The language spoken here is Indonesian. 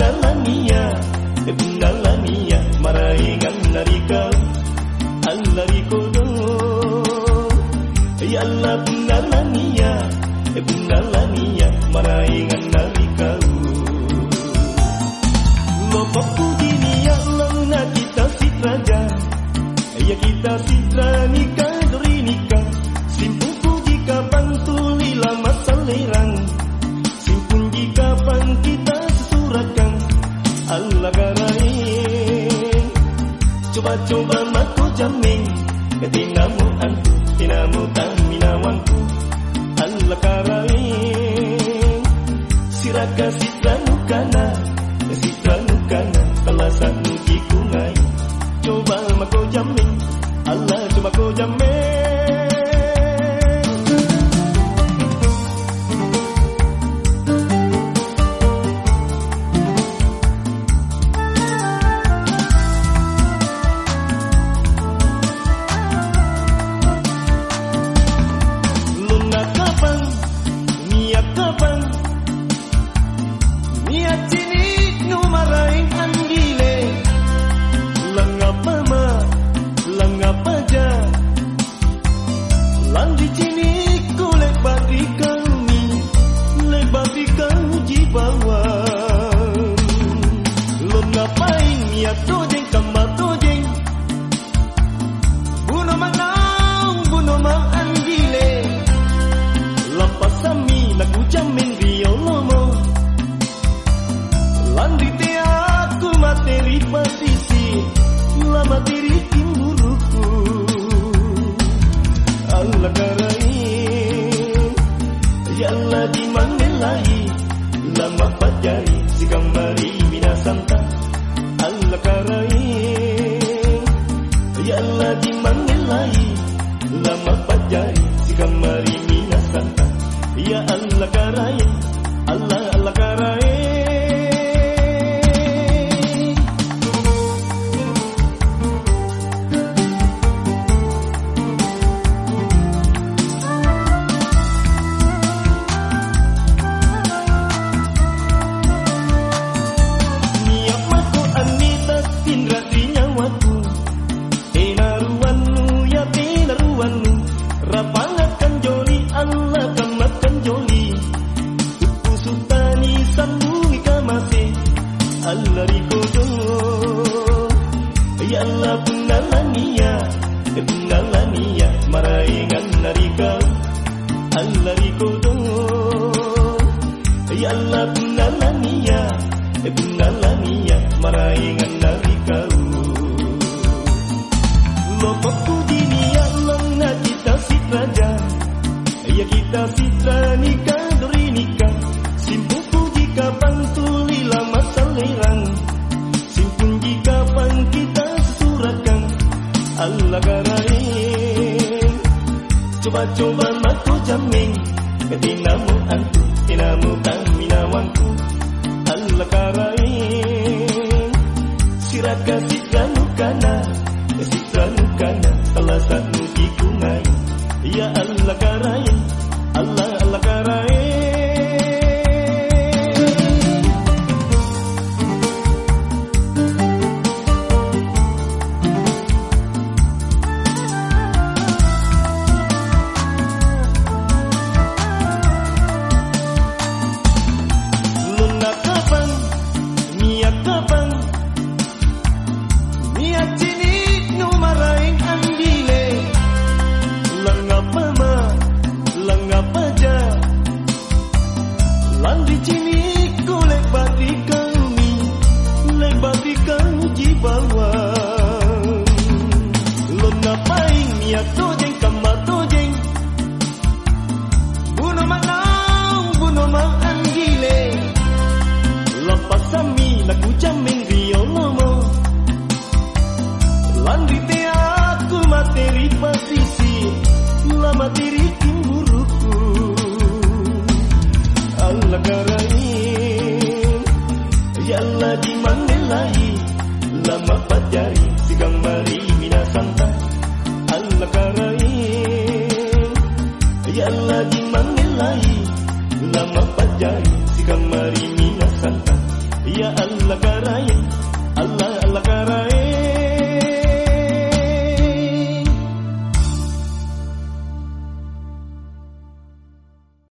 bunalania bunalania maraingan narika Allah rikodo ya Allah bunalania bunalania maraingan narika. Lopokku gini ya Allah na kita sitraja Ya kita sitra nikah duri nikah Simpuku Garain Coba-coba mako jamin Ketinamu antu Tinamu taminawanku Allah karain Siraka sitra nukana Sitra nukana Salah satu kikungai Coba mako jamin Allah coba ko jamin Lebat di kami di bawah Lo mangelai Lama pajari si gambari minasanta Ya Allah karain Allah rikodo Ya Allah punalania Punalania maraingan narika Allah rikodo Ya Allah punalania Punalania maraingan narika Lopokku Allah garain Coba-coba mako jamin Ketinamu antu Tinamu taminawanku Allah karain Siraka sitra materi cemburuku Allah karain. Ya Allah di mandelai Lama pajari sigang mari minasanta. Allah karain. Ya Allah di mandelai Lama pajari sigang mari minasanta. Ya Allah karain.